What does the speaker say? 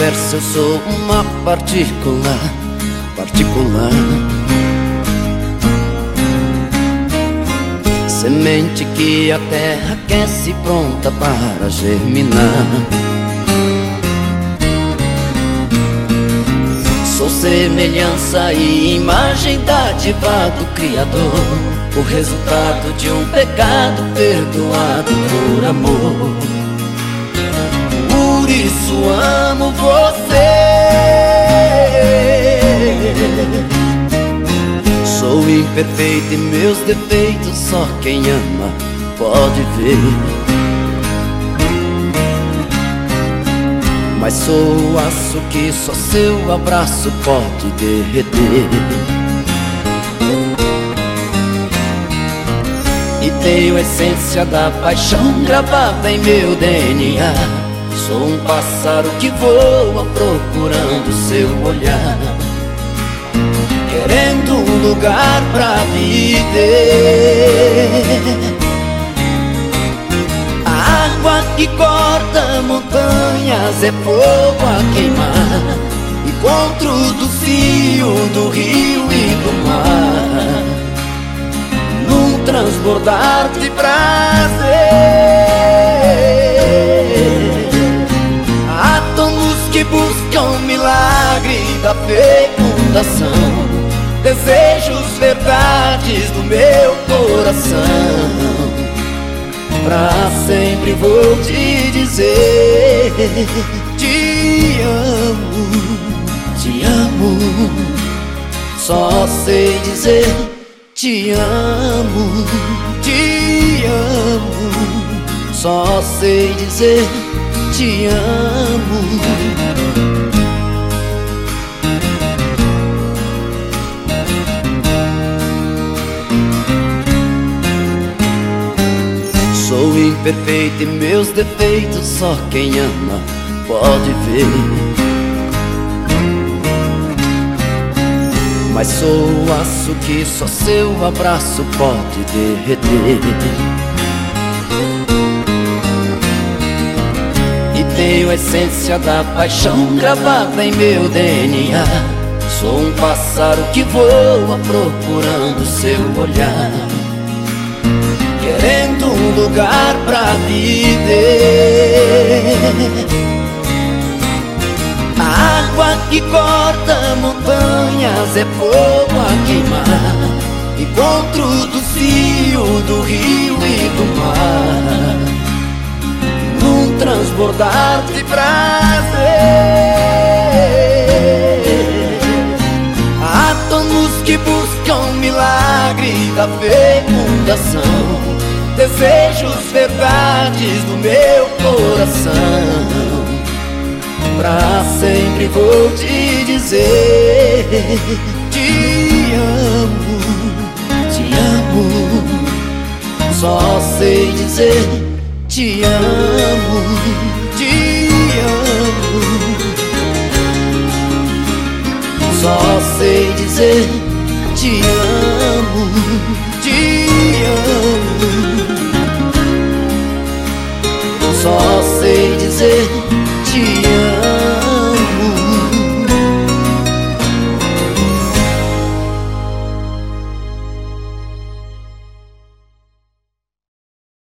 universo eu sou uma partícula, particular. Semente que a terra aquece pronta para germinar. Sou semelhança e imagem dádiva do Criador, o resultado de um pecado perdoado por amor isso amo você. Sou imperfeito e meus defeitos só quem ama pode ver. Mas sou o aço que só seu abraço pode derreter. E tenho a essência da paixão gravada em meu DNA. Sou um pássaro que voa procurando seu olhar Querendo um lugar pra viver. A água que corta montanhas é fogo a queimar Encontro do fio do rio e do mar. Num transbordar de prazer da fecundação. Desejos, verdades do meu coração. Pra sempre vou te dizer Te amo, te amo. Só sei dizer te amo, te amo. Só sei dizer te amo Sou imperfeito e meus defeitos só quem ama pode ver. Mas sou o aço que só seu abraço pode derreter. E tenho a essência da paixão gravada em meu DNA. Sou um pássaro que voa procurando seu olhar um lugar pra viver. A água que corta montanhas é fogo a queimar. Encontro do fio do rio e do mar. Num transbordar de prazer. Átomos que buscam milagre da fecundação desejos, verdades do meu coração. Pra sempre vou te dizer: Te amo, te amo. Só sei dizer: Te amo, te amo. Só sei dizer: Te amo, te amo. Dizer te